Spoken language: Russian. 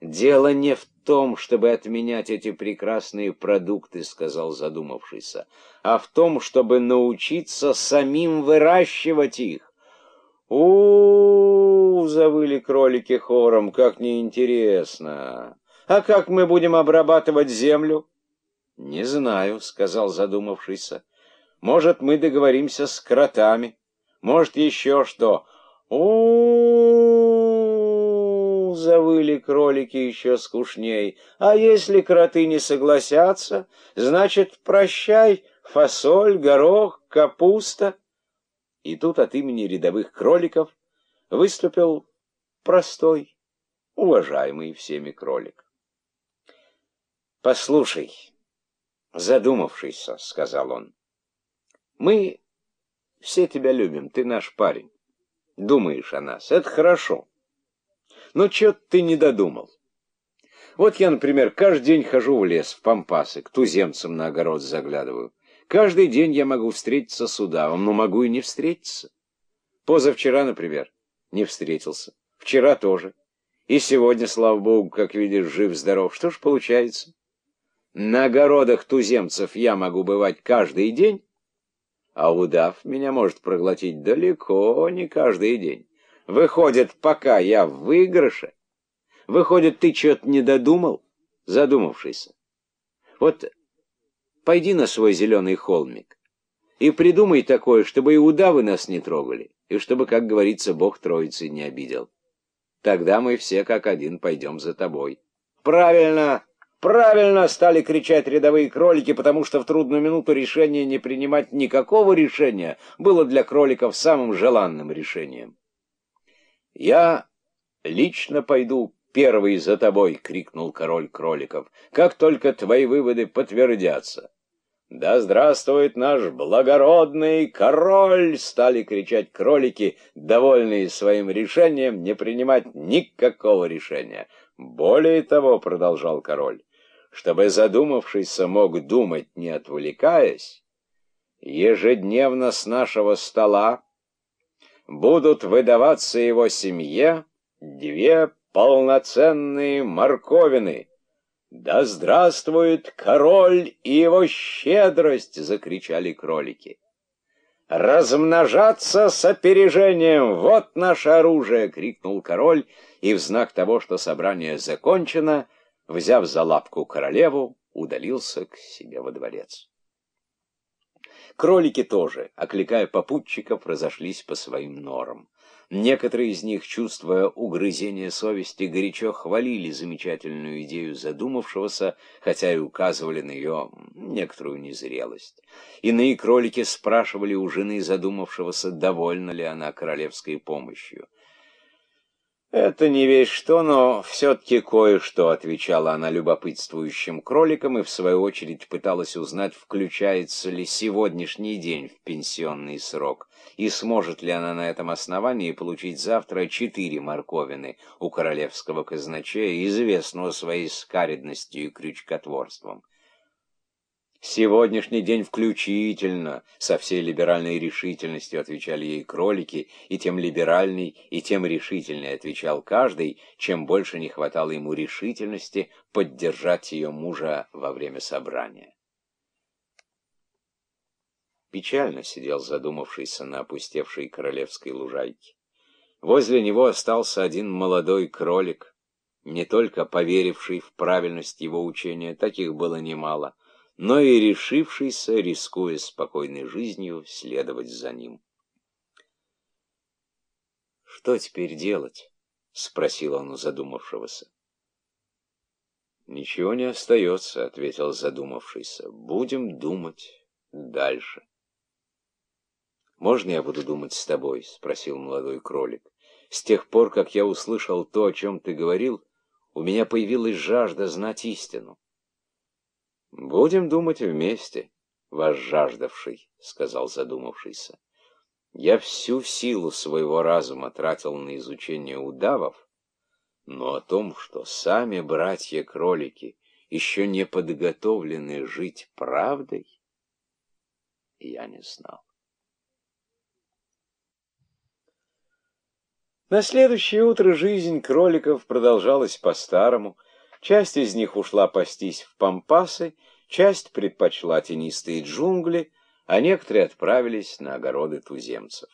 Дело не в том, чтобы отменять эти прекрасные продукты, сказал задумавшийся, а в том, чтобы научиться самим выращивать их. У, -у, -у завыли кролики хором, как неинтересно. А как мы будем обрабатывать землю? Не знаю, сказал задумавшийся. Может, мы договоримся с кротами, может, еще что. У, -у, -у завыли кролики еще скучней. А если кроты не согласятся, значит, прощай, фасоль, горох, капуста. И тут от имени рядовых кроликов выступил простой, уважаемый всеми кролик. «Послушай, задумавшийся», — сказал он, — «мы все тебя любим, ты наш парень. Думаешь о нас, это хорошо. Но чё ты не додумал? Вот я, например, каждый день хожу в лес, в пампасы, к туземцам на огород заглядываю. Каждый день я могу встретиться с удавом, но могу и не встретиться. Позавчера, например, не встретился. Вчера тоже. И сегодня, слава богу, как видишь, жив-здоров. Что ж получается? На огородах туземцев я могу бывать каждый день, а удав меня может проглотить далеко не каждый день. Выходит, пока я в выигрыше, выходит, ты что-то не додумал, задумавшийся. Вот пойди на свой зеленый холмик и придумай такое, чтобы и удавы нас не трогали, и чтобы, как говорится, Бог Троицы не обидел. Тогда мы все как один пойдем за тобой. Правильно! Правильно стали кричать рядовые кролики, потому что в трудную минуту решение не принимать никакого решения было для кроликов самым желанным решением. «Я лично пойду первый за тобой!» — крикнул король кроликов. «Как только твои выводы подтвердятся!» «Да здравствует наш благородный король!» — стали кричать кролики, довольные своим решением не принимать никакого решения. «Более того, — продолжал король, чтобы задумавшийся мог думать, не отвлекаясь, ежедневно с нашего стола будут выдаваться его семье две полноценные морковины. «Да здравствует король и его щедрость!» — закричали кролики. «Размножаться с опережением! Вот наше оружие!» — крикнул король, и в знак того, что собрание закончено, взяв за лапку королеву, удалился к себе во дворец. Кролики тоже, окликая попутчиков, разошлись по своим норам. Некоторые из них, чувствуя угрызение совести, горячо хвалили замечательную идею задумавшегося, хотя и указывали на ее некоторую незрелость. Иные кролики спрашивали у жены задумавшегося, довольна ли она королевской помощью. «Это не весь что, но все-таки кое-что», — отвечала она любопытствующим кроликам и, в свою очередь, пыталась узнать, включается ли сегодняшний день в пенсионный срок, и сможет ли она на этом основании получить завтра четыре морковины у королевского казначея, известного своей скаридностью и крючкотворством. Сегодняшний день включительно, со всей либеральной решительностью отвечали ей кролики, и тем либеральней, и тем решительнее отвечал каждый, чем больше не хватало ему решительности поддержать ее мужа во время собрания. Печально сидел задумавшийся на опустевшей королевской лужайке. Возле него остался один молодой кролик, не только поверивший в правильность его учения, таких было немало, но и решившийся, рискуя спокойной жизнью, следовать за ним. «Что теперь делать?» — спросил он у задумавшегося. «Ничего не остается», — ответил задумавшийся. «Будем думать дальше». «Можно я буду думать с тобой?» — спросил молодой кролик. «С тех пор, как я услышал то, о чем ты говорил, у меня появилась жажда знать истину». «Будем думать вместе, ваш жаждавший», — сказал задумавшийся. «Я всю силу своего разума тратил на изучение удавов, но о том, что сами братья-кролики еще не подготовлены жить правдой, я не знал». На следующее утро жизнь кроликов продолжалась по-старому. Часть из них ушла пастись в пампасы, часть предпочла тенистые джунгли, а некоторые отправились на огороды туземцев.